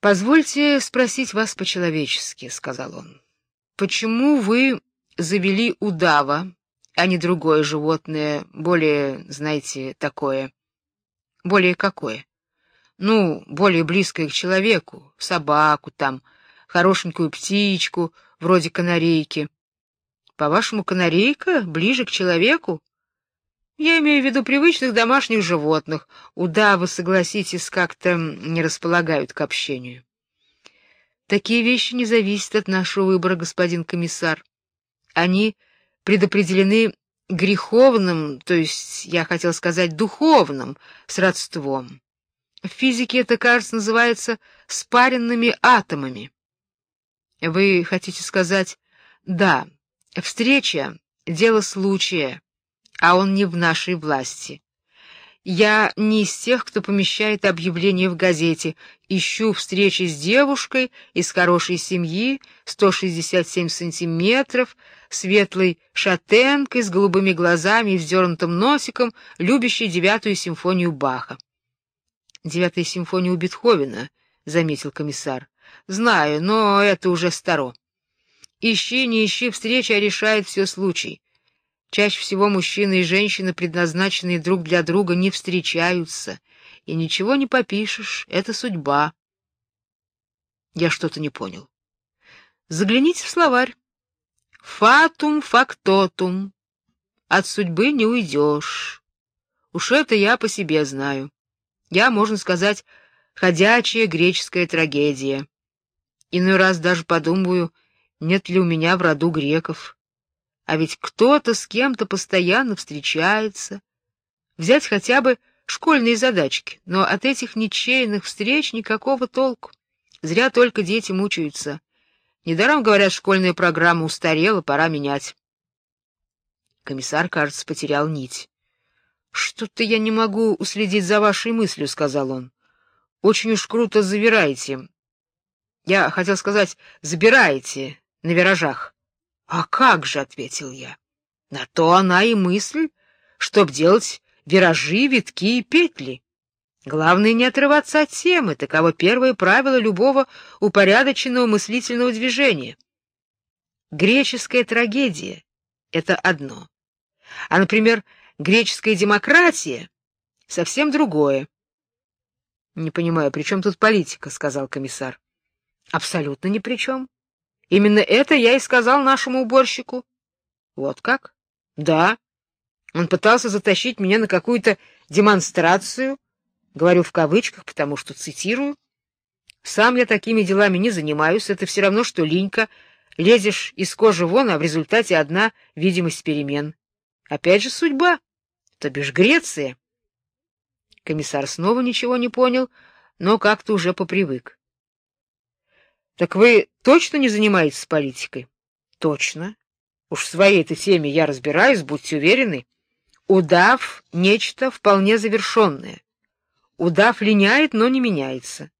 Позвольте спросить вас по-человечески, сказал он. Почему вы завели удава, а не другое животное, более, знаете, такое? Более какое? Ну, более близкое к человеку, собаку там, хорошенькую птичку, вроде канарейки. По-вашему, канарейка ближе к человеку? Я имею в виду привычных домашних животных. Удавы, согласитесь, как-то не располагают к общению. Такие вещи не зависят от нашего выбора, господин комиссар. Они предопределены греховным, то есть, я хотел сказать, духовным сродством. В физике это, кажется, называется спаренными атомами. Вы хотите сказать, да, встреча — дело случая, а он не в нашей власти. Я не из тех, кто помещает объявление в газете. Ищу встречи с девушкой из хорошей семьи, 167 сантиметров, светлой шатенкой с голубыми глазами и вздернутым носиком, любящей девятую симфонию Баха. Девятая симфония у Бетховена, заметил комиссар. Знаю, но это уже старо. Ищи, не ищи встречи, а решает все случай. Чаще всего мужчины и женщины, предназначенные друг для друга, не встречаются, и ничего не попишешь, это судьба. Я что-то не понял. Загляните в словарь. Фатум фактотум. От судьбы не уйдешь. Уж это я по себе знаю. Я, можно сказать, ходячая греческая трагедия. Иной раз даже подумаю, нет ли у меня в роду греков. А ведь кто-то с кем-то постоянно встречается. Взять хотя бы школьные задачки, но от этих ничейных встреч никакого толку. Зря только дети мучаются. Недаром говорят, школьная программа устарела, пора менять. Комиссар, кажется, потерял нить. Что-то я не могу уследить за вашей мыслью, сказал он. Очень уж круто завираете. Я хотел сказать, забираете на виражах. А как же, ответил я. На то она и мысль, чтоб делать виражи, витки и петли. Главное не отрываться от темы, таково первое правило любого упорядоченного мыслительного движения. Греческая трагедия это одно. А, например, греческая демократия совсем другое. Не понимаю, при чем тут политика, сказал комиссар. Абсолютно ни при чем. Именно это я и сказал нашему уборщику. Вот как? Да. Он пытался затащить меня на какую-то демонстрацию, говорю в кавычках, потому что цитирую. Сам я такими делами не занимаюсь, это все равно что линька, лезешь из кожи вон, а в результате одна видимость перемен. Опять же судьба, то бишь Греция. Комиссар снова ничего не понял, но как-то уже попривык. Так вы точно не занимаетесь политикой? Точно. Уж в своей этой теме я разбираюсь, будьте уверены. Удав нечто вполне завершенное. Удав линяет, но не меняется.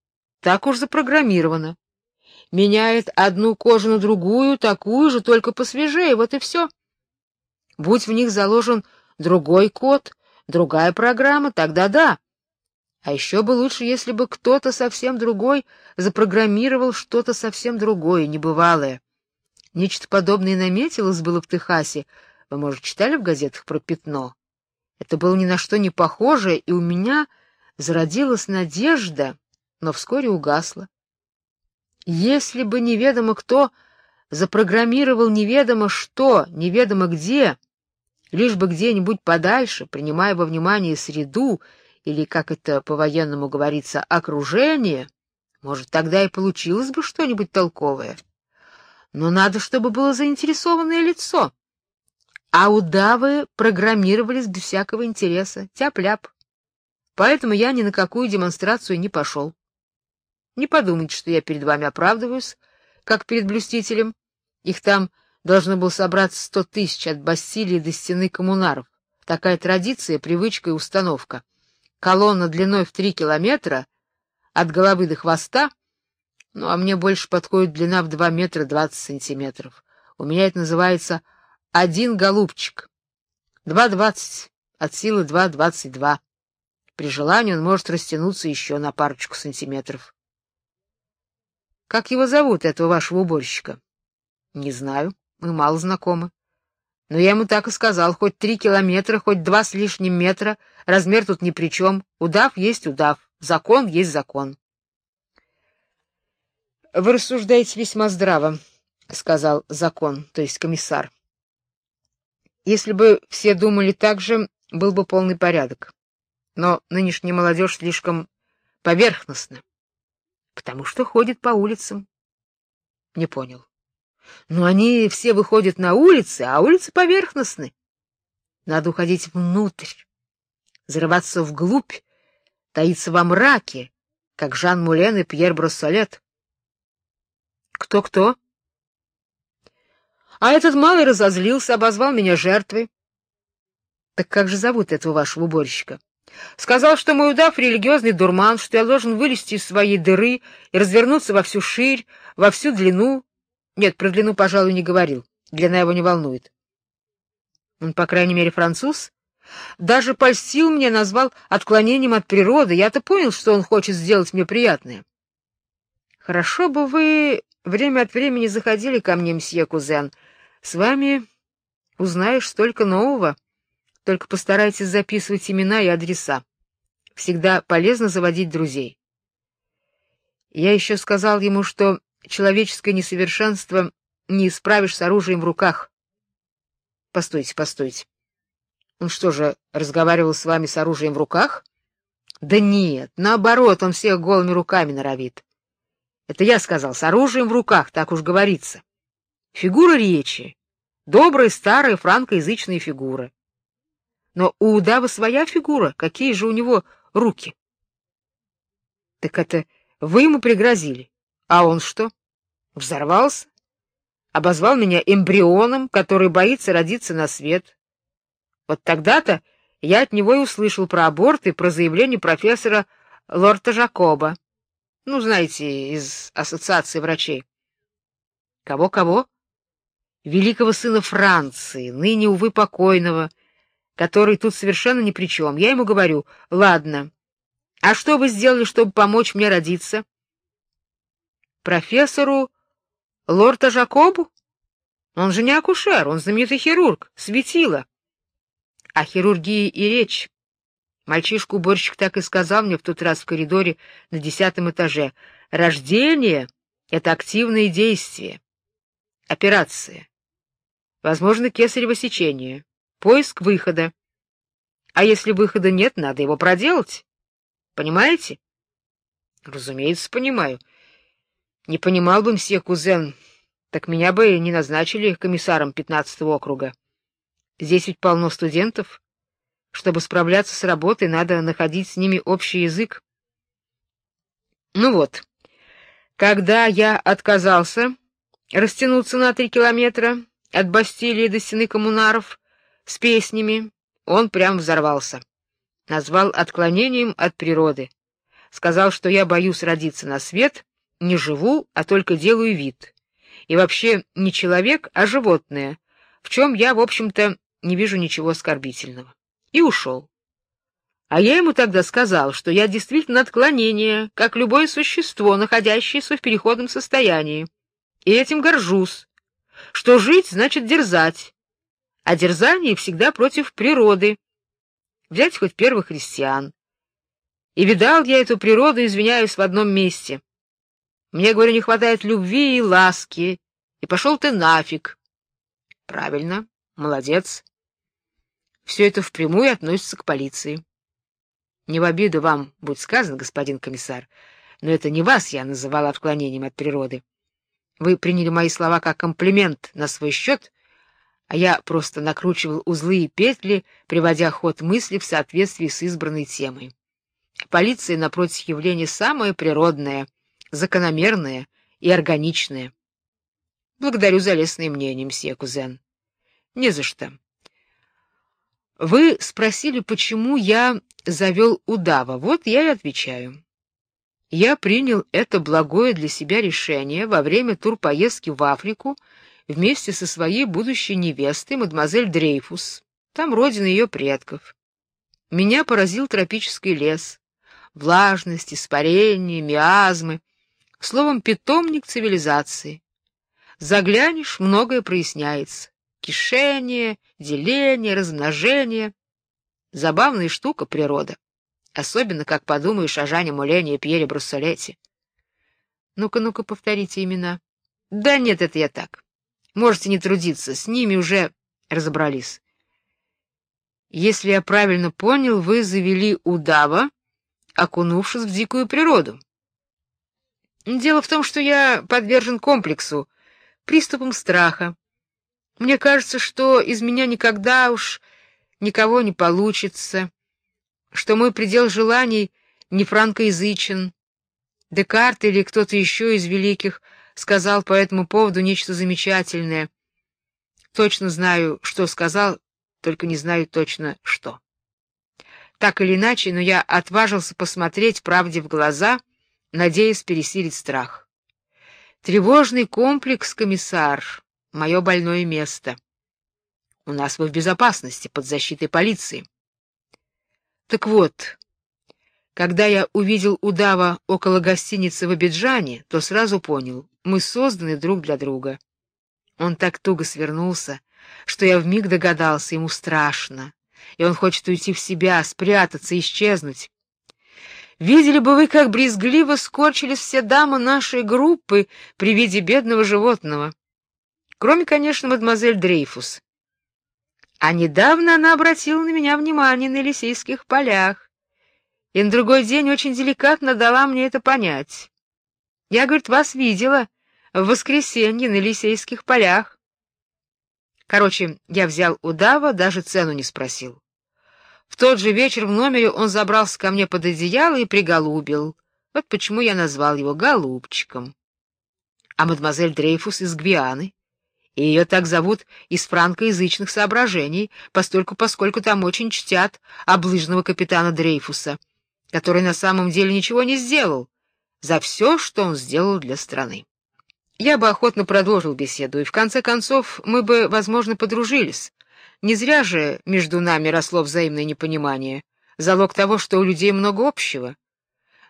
Так уж запрограммировано. Меняет одну кожу на другую, такую же, только посвежее, вот и все. Будь в них заложен другой код, другая программа, тогда да. А еще бы лучше, если бы кто-то совсем другой запрограммировал что-то совсем другое, небывалое. Нечто подобное наметилось было в Техасе. Вы, может, читали в газетах про пятно? Это было ни на что не похоже, и у меня зародилась надежда, но вскоре угасла. Если бы неведомо кто запрограммировал неведомо что, неведомо где, лишь бы где-нибудь подальше, принимая во внимание среду, или, как это по-военному говорится, окружение, может, тогда и получилось бы что-нибудь толковое. Но надо, чтобы было заинтересованное лицо. А удавы программировались без всякого интереса, тяп-ляп. Поэтому я ни на какую демонстрацию не пошел. Не подумайте, что я перед вами оправдываюсь, как перед блюстителем. Их там должно было собраться сто тысяч от Бастилии до стены коммунаров. Такая традиция, привычка и установка колонна длиной в три километра от головы до хвоста, ну а мне больше подходит длина в два метра двадцать сантиметров. У меня это называется один голубчик. Два двадцать от силы два двадцать два. При желании он может растянуться еще на парочку сантиметров. Как его зовут, этого вашего уборщика? Не знаю, мы мало знакомы. Но я ему так и сказал, хоть три километра, хоть два с лишним метра, размер тут ни при чем. Удав есть удав, закон есть закон. Вы рассуждаете весьма здраво, сказал закон, то есть комиссар. Если бы все думали так же, был бы полный порядок. Но нынешняя молодежь слишком поверхностна, потому что ходит по улицам. Не понял. Но они все выходят на улицы, а улицы поверхностны. Надо уходить внутрь, зарываться вглубь, таиться во мраке, как Жан Мулен и Пьер Броссолет. Кто-кто? А этот малый разозлился, обозвал меня жертвой. Так как же зовут этого вашего уборщика? Сказал, что мой удав религиозный дурман, что я должен вылезти из своей дыры и развернуться во всю ширь, во всю длину. Нет, про длину, пожалуй, не говорил. Длина его не волнует. Он, по крайней мере, француз. Даже польстил мне, назвал отклонением от природы. Я-то понял, что он хочет сделать мне приятное. Хорошо бы вы время от времени заходили ко мне, мсье Кузен. С вами узнаешь столько нового. Только постарайтесь записывать имена и адреса. Всегда полезно заводить друзей. Я еще сказал ему, что человеческое несовершенство не исправишь с оружием в руках. Постойте, постойте. Он что же, разговаривал с вами с оружием в руках? Да нет, наоборот, он всех голыми руками норовит. Это я сказал, с оружием в руках, так уж говорится. Фигура речи. Добрая, старая, франкоязычная фигура. Но у удава своя фигура, какие же у него руки? Так это вы ему пригрозили. А он что? Взорвался? Обозвал меня эмбрионом, который боится родиться на свет. Вот тогда-то я от него и услышал про аборт и про заявление профессора Лорта Жакоба. Ну, знаете, из ассоциации врачей. Кого-кого? Великого сына Франции, ныне увы покойного, который тут совершенно ни при чем. Я ему говорю: "Ладно. А что вы сделали, чтобы помочь мне родиться?" Профессору Лорта Жакобу? Он же не акушер, он знаменитый хирург, светило. О хирургии и речь. Мальчишка-уборщик так и сказал мне в тот раз в коридоре на десятом этаже. Рождение — это активные действия. Операция. Возможно, кесарево сечение. Поиск выхода. А если выхода нет, надо его проделать. Понимаете? Разумеется, понимаю. Не понимал бы мсье кузен, так меня бы не назначили комиссаром пятнадцатого округа. Здесь ведь полно студентов. Чтобы справляться с работой, надо находить с ними общий язык. Ну вот. Когда я отказался растянуться на три километра от Бастилии до стены коммунаров с песнями, он прям взорвался. Назвал отклонением от природы. Сказал, что я боюсь родиться на свет не живу, а только делаю вид. И вообще не человек, а животное, в чем я, в общем-то, не вижу ничего оскорбительного. И ушел. А я ему тогда сказал, что я действительно отклонение, как любое существо, находящееся в переходном состоянии. И этим горжусь. Что жить значит дерзать. А дерзание всегда против природы. Взять хоть первых христиан. И видал я эту природу, извиняюсь, в одном месте. Мне, говорю, не хватает любви и ласки. И пошел ты нафиг. Правильно, молодец. Все это впрямую относится к полиции. Не в обиду вам будет сказано, господин комиссар, но это не вас я называл отклонением от природы. Вы приняли мои слова как комплимент на свой счет, а я просто накручивал узлы и петли, приводя ход мысли в соответствии с избранной темой. Полиция напротив явление самое природное — закономерное и органичное. Благодарю за лестное мнение, мсье Кузен. Не за что. Вы спросили, почему я завел удава. Вот я и отвечаю. Я принял это благое для себя решение во время турпоездки в Африку вместе со своей будущей невестой, мадемуазель Дрейфус. Там родина ее предков. Меня поразил тропический лес, влажность, испарение, миазмы, словом, питомник цивилизации. Заглянешь, многое проясняется. Кишение, деление, размножение. Забавная штука природа. Особенно, как подумаешь о Жане Мулене и Пьере Бруссолете. Ну-ка, ну-ка, повторите имена. Да нет, это я так. Можете не трудиться, с ними уже разобрались. Если я правильно понял, вы завели удава, окунувшись в дикую природу. Дело в том, что я подвержен комплексу, приступам страха. Мне кажется, что из меня никогда уж никого не получится, что мой предел желаний не франкоязычен. Декарт или кто-то еще из великих сказал по этому поводу нечто замечательное. Точно знаю, что сказал, только не знаю точно что. Так или иначе, но я отважился посмотреть правде в глаза, надеясь пересилить страх. Тревожный комплекс, комиссар, мое больное место. У нас вы в безопасности, под защитой полиции. Так вот, когда я увидел удава около гостиницы в Абиджане, то сразу понял, мы созданы друг для друга. Он так туго свернулся, что я вмиг догадался, ему страшно, и он хочет уйти в себя, спрятаться, исчезнуть. Видели бы вы, как брезгливо скорчились все дамы нашей группы при виде бедного животного. Кроме, конечно, мадемуазель Дрейфус. А недавно она обратила на меня внимание на Елисейских полях, и на другой день очень деликатно дала мне это понять. Я, говорит, вас видела в воскресенье на Елисейских полях. Короче, я взял удава, даже цену не спросил. В тот же вечер в номере он забрался ко мне под одеяло и приголубил. Вот почему я назвал его голубчиком. А мадемуазель Дрейфус из Гвианы, и ее так зовут из франкоязычных соображений, постольку поскольку там очень чтят облыжного капитана Дрейфуса, который на самом деле ничего не сделал за все, что он сделал для страны. Я бы охотно продолжил беседу, и в конце концов мы бы, возможно, подружились. Не зря же между нами росло взаимное непонимание, залог того, что у людей много общего.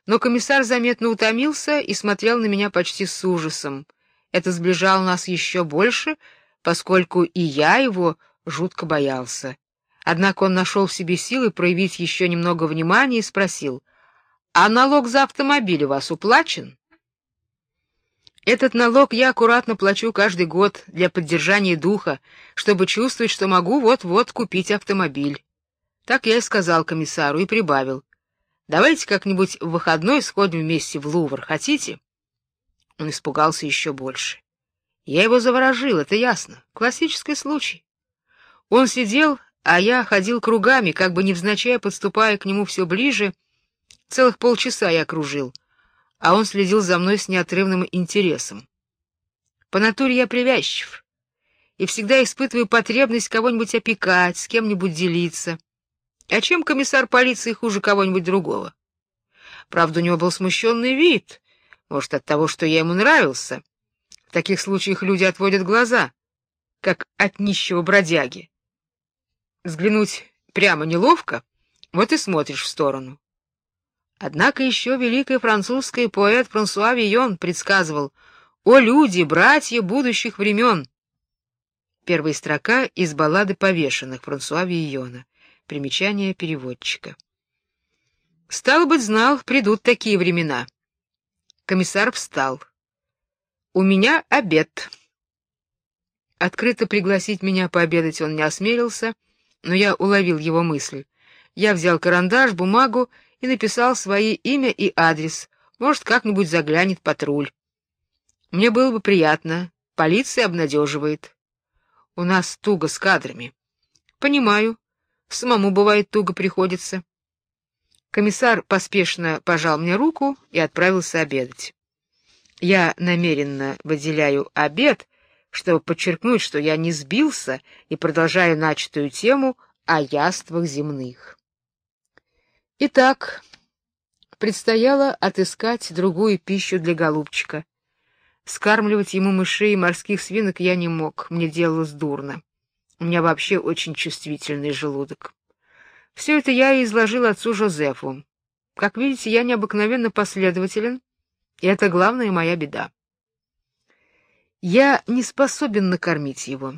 Но комиссар заметно утомился и смотрел на меня почти с ужасом. Это сближало нас еще больше, поскольку и я его жутко боялся. Однако он нашел в себе силы проявить еще немного внимания и спросил: "А налог за автомобиль у вас уплачен?" Этот налог я аккуратно плачу каждый год для поддержания духа, чтобы чувствовать, что могу вот-вот купить автомобиль. Так я и сказал комиссару и прибавил: "Давайте как-нибудь в выходной сходим вместе в Лувр, хотите?" Он испугался еще больше. Я его заворожил, это ясно. Классический случай. Он сидел, а я ходил кругами, как бы невзначай подступая к нему все ближе. Целых полчаса я кружил а он следил за мной с неотрывным интересом. По натуре я привязчив и всегда испытываю потребность кого-нибудь опекать, с кем-нибудь делиться. А чем комиссар полиции хуже кого-нибудь другого? Правда, у него был смущенный вид, может, от того, что я ему нравился. В таких случаях люди отводят глаза, как от нищего бродяги. Взглянуть прямо неловко, вот и смотришь в сторону. Однако еще великий французский поэт Франсуа Вийон предсказывал: "О люди, братья будущих времен!» Первая строка из баллады повешенных Франсуа Вийона. Примечание переводчика. Стало быть, знал, придут такие времена. Комиссар встал. У меня обед. Открыто пригласить меня пообедать он не осмелился, но я уловил его мысль. Я взял карандаш, бумагу и написал свои имя и адрес. Может, как-нибудь заглянет патруль. Мне было бы приятно. Полиция обнадеживает. У нас туго с кадрами. Понимаю. Самому бывает туго приходится. Комиссар поспешно пожал мне руку и отправился обедать. Я намеренно выделяю обед, чтобы подчеркнуть, что я не сбился и продолжаю начатую тему о яствах земных. Итак, предстояло отыскать другую пищу для голубчика. Скармливать ему мышей и морских свинок я не мог, мне делалось дурно. У меня вообще очень чувствительный желудок. Все это я и изложил отцу Жозефу. Как видите, я необыкновенно последователен И это главная моя беда. Я не способен накормить его.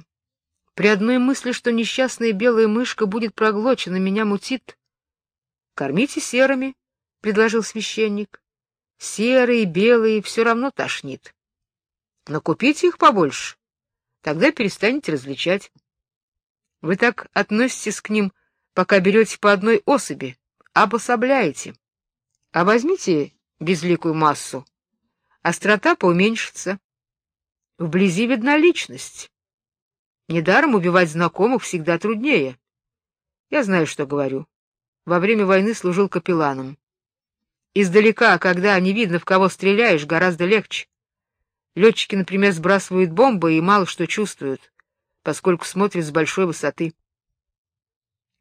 При одной мысли, что несчастная белая мышка будет проглочена, меня мутит. Кормите серыми, предложил священник. Серые, белые все равно тошнит. Но купите их побольше. Тогда перестанете различать. Вы так относитесь к ним, пока берете по одной особи, обособляете. А возьмите безликую массу, острота поуменьшится. Вблизи видна личность. Недаром убивать знакомых всегда труднее. Я знаю, что говорю. Во время войны служил капелланом. Издалека, когда не видно, в кого стреляешь, гораздо легче. Летчики, например, сбрасывают бомбы и мало что чувствуют, поскольку смотрят с большой высоты.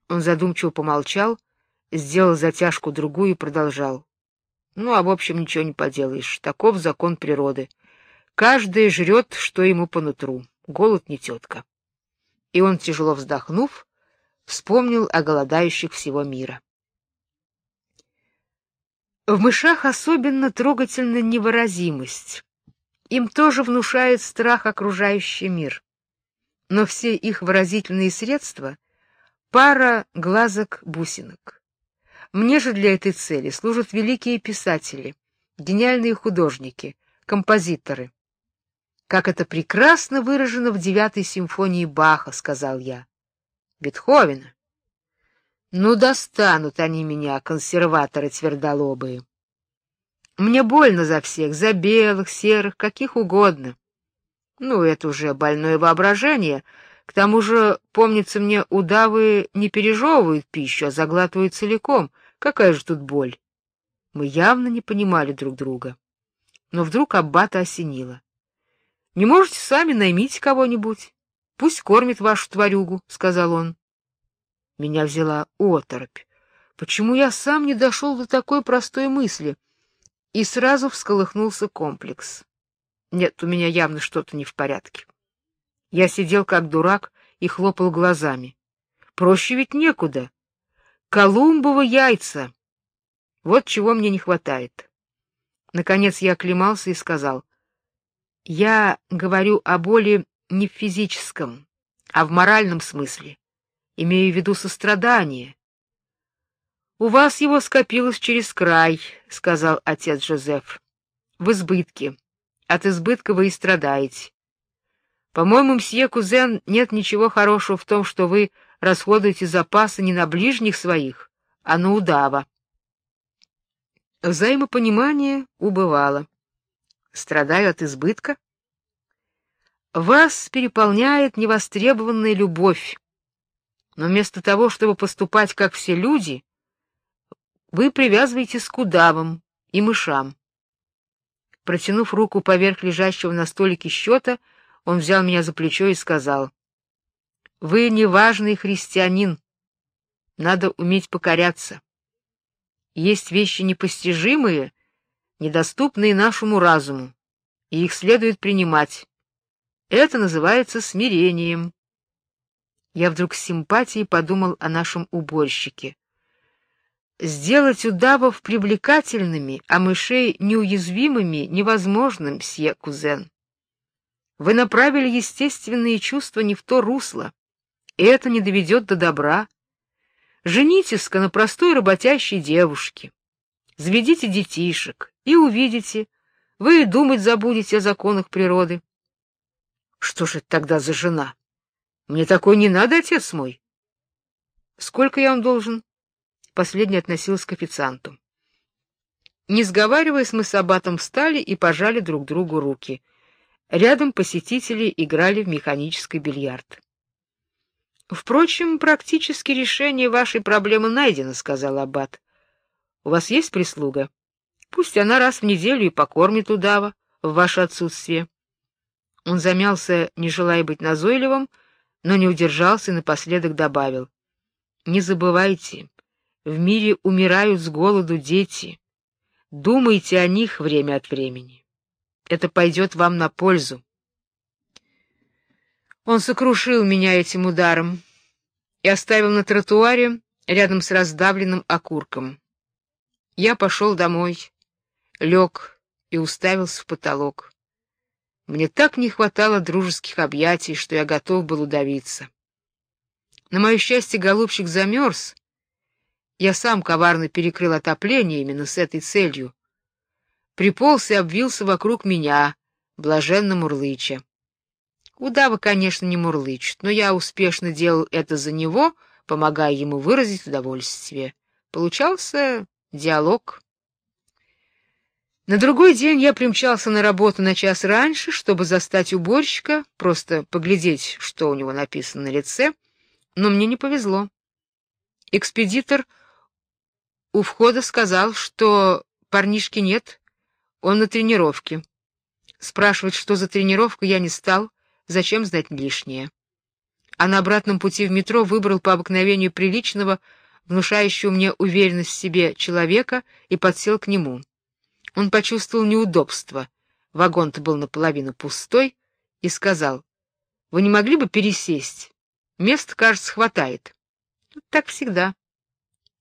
Он задумчиво помолчал, сделал затяжку другую и продолжал. Ну, а в общем ничего не поделаешь. Таков закон природы. Каждый жрет, что ему по нутру. Голод не тетка. И он, тяжело вздохнув, вспомнил о голодающих всего мира. В мышах особенно трогательна невыразимость. Им тоже внушает страх окружающий мир. Но все их выразительные средства пара глазок-бусинок. Мне же для этой цели служат великие писатели, гениальные художники, композиторы. Как это прекрасно выражено в девятой симфонии Баха, сказал я. Бетховена. Ну достанут они меня, консерваторы твердолобые. Мне больно за всех, за белых, серых, каких угодно. Ну, это уже больное воображение. К тому же, помнится мне, удавы не пережевывают пищу, а заглатывают целиком. Какая же тут боль? Мы явно не понимали друг друга. Но вдруг аббата осенило. Не можете сами наймите кого-нибудь? Пусть кормит вашу тварюгу, сказал он. Меня взяла оторопь. Почему я сам не дошел до такой простой мысли? И сразу всколыхнулся комплекс. Нет, у меня явно что-то не в порядке. Я сидел как дурак и хлопал глазами. Проще ведь некуда. Колумбовы яйца. Вот чего мне не хватает. Наконец я оклемался и сказал: "Я говорю о боли не в физическом, а в моральном смысле, имею в виду сострадание. У вас его скопилось через край, сказал отец Жозеф. В избытке. От избытка вы и страдаете. По-моему, мсье кузен, нет ничего хорошего в том, что вы расходуете запасы не на ближних своих, а на удава. Взаимопонимание убывало. Страдаю от избытка. Вас переполняет невостребованная любовь. Но вместо того, чтобы поступать как все люди, вы привязываетесь к удавам и мышам. Протянув руку поверх лежащего на столике счета, он взял меня за плечо и сказал: "Вы неважный христианин. Надо уметь покоряться. Есть вещи непостижимые, недоступные нашему разуму, и их следует принимать. Это называется смирением". Я вдруг с симпатией подумал о нашем уборщике. Сделать удавов привлекательными, а мышей неуязвимыми невозможно, мсье кузен. Вы направили естественные чувства не в то русло, и это не доведет до добра. Женитесь-ка на простой работящей девушке. Заведите детишек и увидите, вы и думать забудете о законах природы. Что же это тогда за жена? Мне такой не надо, отец мой. Сколько я вам должен? Последний относился к официанту. Не сговариваясь, мы с аббатом встали и пожали друг другу руки. Рядом посетители играли в механический бильярд. Впрочем, практически решение вашей проблемы найдено, сказал аббат. У вас есть прислуга? Пусть она раз в неделю и покормит удава в ваше отсутствие. Он замялся, не желая быть назойливым, но не удержался и напоследок добавил: Не забывайте, в мире умирают с голоду дети. Думайте о них время от времени. Это пойдет вам на пользу. Он сокрушил меня этим ударом и оставил на тротуаре рядом с раздавленным окурком. Я пошел домой, лег и уставился в потолок. Мне так не хватало дружеских объятий, что я готов был удавиться. На мое счастье, голубчик замерз. Я сам коварно перекрыл отопление именно с этой целью. Приполз и обвился вокруг меня, блаженно мурлыча. Удава, конечно, не мурлычет, но я успешно делал это за него, помогая ему выразить удовольствие. Получался диалог. На другой день я примчался на работу на час раньше, чтобы застать уборщика, просто поглядеть, что у него написано на лице, но мне не повезло. Экспедитор у входа сказал, что парнишки нет, он на тренировке. Спрашивать, что за тренировка, я не стал, зачем знать лишнее. А на обратном пути в метро выбрал по обыкновению приличного, внушающего мне уверенность в себе человека и подсел к нему. Он почувствовал неудобство. Вагон-то был наполовину пустой и сказал: "Вы не могли бы пересесть? Места, кажется, хватает". Так всегда.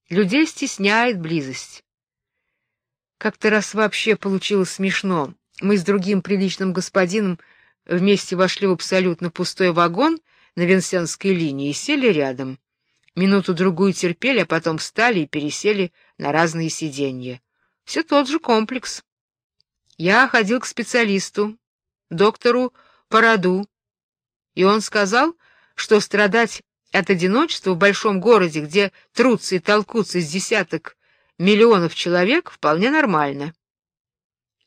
Людей стесняет близость. Как-то раз вообще получилось смешно. Мы с другим приличным господином вместе вошли в абсолютно пустой вагон на Винсенской линии и сели рядом. Минуту другую терпели, а потом встали и пересели на разные сиденья. Все тот же комплекс. Я ходил к специалисту, доктору Параду, и он сказал, что страдать от одиночества в большом городе, где трутся и толкутся с десяток миллионов человек, вполне нормально.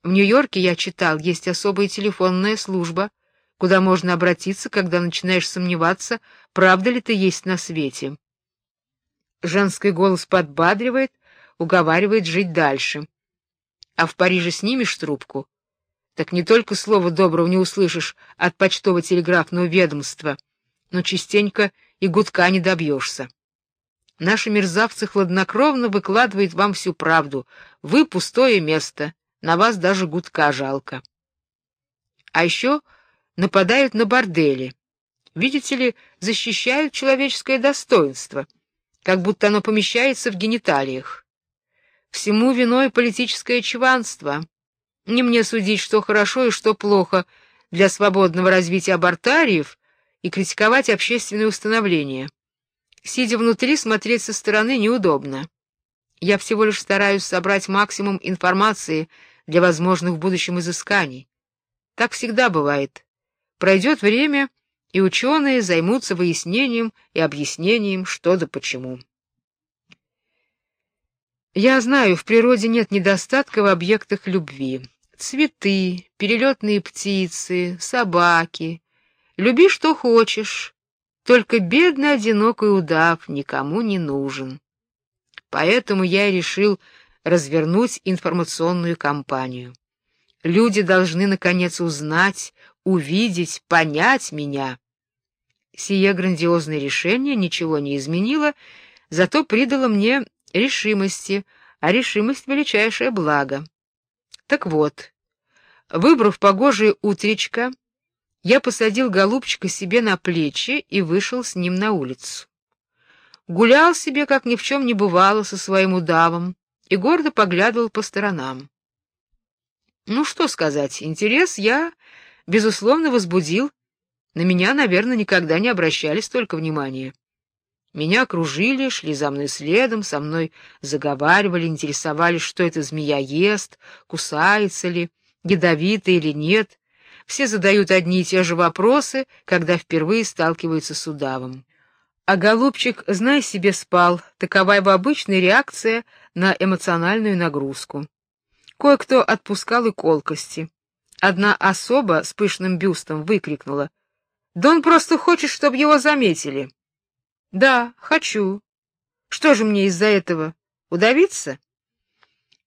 В Нью-Йорке я читал, есть особая телефонная служба, куда можно обратиться, когда начинаешь сомневаться, правда ли ты есть на свете. Женский голос подбадривает, уговаривает жить дальше а в Париже снимешь трубку, так не только слова доброго не услышишь от почтово-телеграфного ведомства, но частенько и гудка не добьешься. Наши мерзавцы хладнокровно выкладывают вам всю правду. Вы пустое место, на вас даже гудка жалко. А еще нападают на бордели. Видите ли, защищают человеческое достоинство, как будто оно помещается в гениталиях. Всему виной политическое чванство. Не мне судить, что хорошо и что плохо для свободного развития абортариев и критиковать общественные установления. Сидя внутри, смотреть со стороны неудобно. Я всего лишь стараюсь собрать максимум информации для возможных в будущем изысканий. Так всегда бывает. Пройдет время, и ученые займутся выяснением и объяснением, что да почему. Я знаю, в природе нет недостатка в объектах любви. Цветы, перелетные птицы, собаки. Люби что хочешь, только бедный одинокий удав никому не нужен. Поэтому я и решил развернуть информационную кампанию. Люди должны наконец узнать, увидеть, понять меня. Сие грандиозное решение ничего не изменило, зато придало мне решимости, а решимость величайшее благо. Так вот, выбрав погожее утречко, я посадил голубчика себе на плечи и вышел с ним на улицу. Гулял себе, как ни в чем не бывало, со своим удавом и гордо поглядывал по сторонам. Ну что сказать, интерес я безусловно возбудил. На меня, наверное, никогда не обращали столько внимания. Меня окружили, шли за мной следом, со мной заговаривали, интересовались, что эта змея ест, кусается ли, ядовита или нет. Все задают одни и те же вопросы, когда впервые сталкиваются с удавом. А голубчик, знай себе, спал. Такова его обычная реакция на эмоциональную нагрузку. Кое-кто отпускал и колкости. Одна особа с пышным бюстом выкрикнула: "Да он просто хочет, чтобы его заметили". Да, хочу. Что же мне из-за этого удавиться?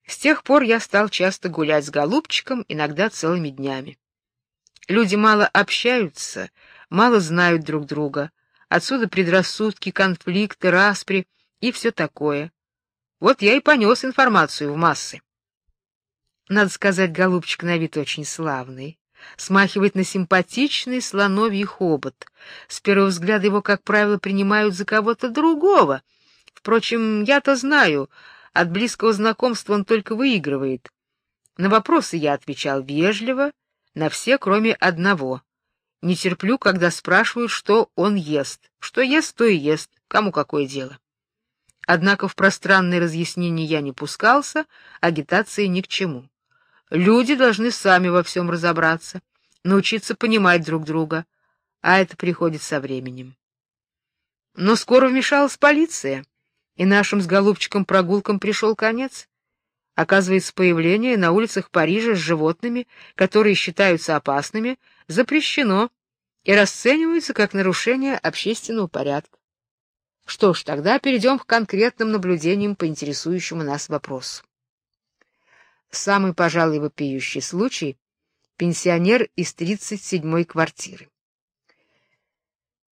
С тех пор я стал часто гулять с голубчиком, иногда целыми днями. Люди мало общаются, мало знают друг друга. Отсюда предрассудки, конфликты, распри и все такое. Вот я и понес информацию в массы. Надо сказать, голубчик на вид очень славный смахивает на симпатичный слоновий хобот. С первого взгляда его, как правило, принимают за кого-то другого. Впрочем, я-то знаю, от близкого знакомства он только выигрывает. На вопросы я отвечал вежливо, на все, кроме одного. Не терплю, когда спрашивают, что он ест. Что ест, то и ест. Кому какое дело? Однако в пространные разъяснения я не пускался, агитации ни к чему. Люди должны сами во всем разобраться, научиться понимать друг друга, а это приходит со временем. Но скоро вмешалась полиция, и нашим с голубчиком прогулкам пришел конец. Оказывается, появление на улицах Парижа с животными, которые считаются опасными, запрещено и расценивается как нарушение общественного порядка. Что ж, тогда перейдем к конкретным наблюдениям по интересующему нас вопросу. Самый, пожалуй, вопиющий случай — пенсионер из 37-й квартиры.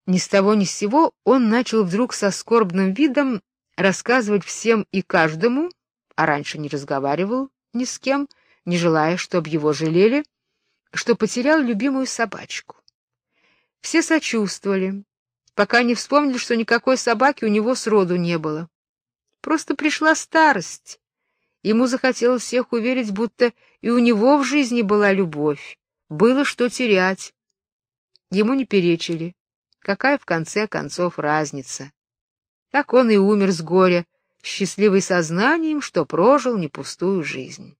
Ни с того ни с сего он начал вдруг со скорбным видом рассказывать всем и каждому, а раньше не разговаривал ни с кем, не желая, чтобы его жалели, что потерял любимую собачку. Все сочувствовали, пока не вспомнили, что никакой собаки у него сроду не было. Просто пришла старость. Ему захотелось всех уверить, будто и у него в жизни была любовь, было что терять. Ему не перечили. Какая в конце концов разница? Так он и умер с горя, счастливый сознанием, что прожил не пустую жизнь.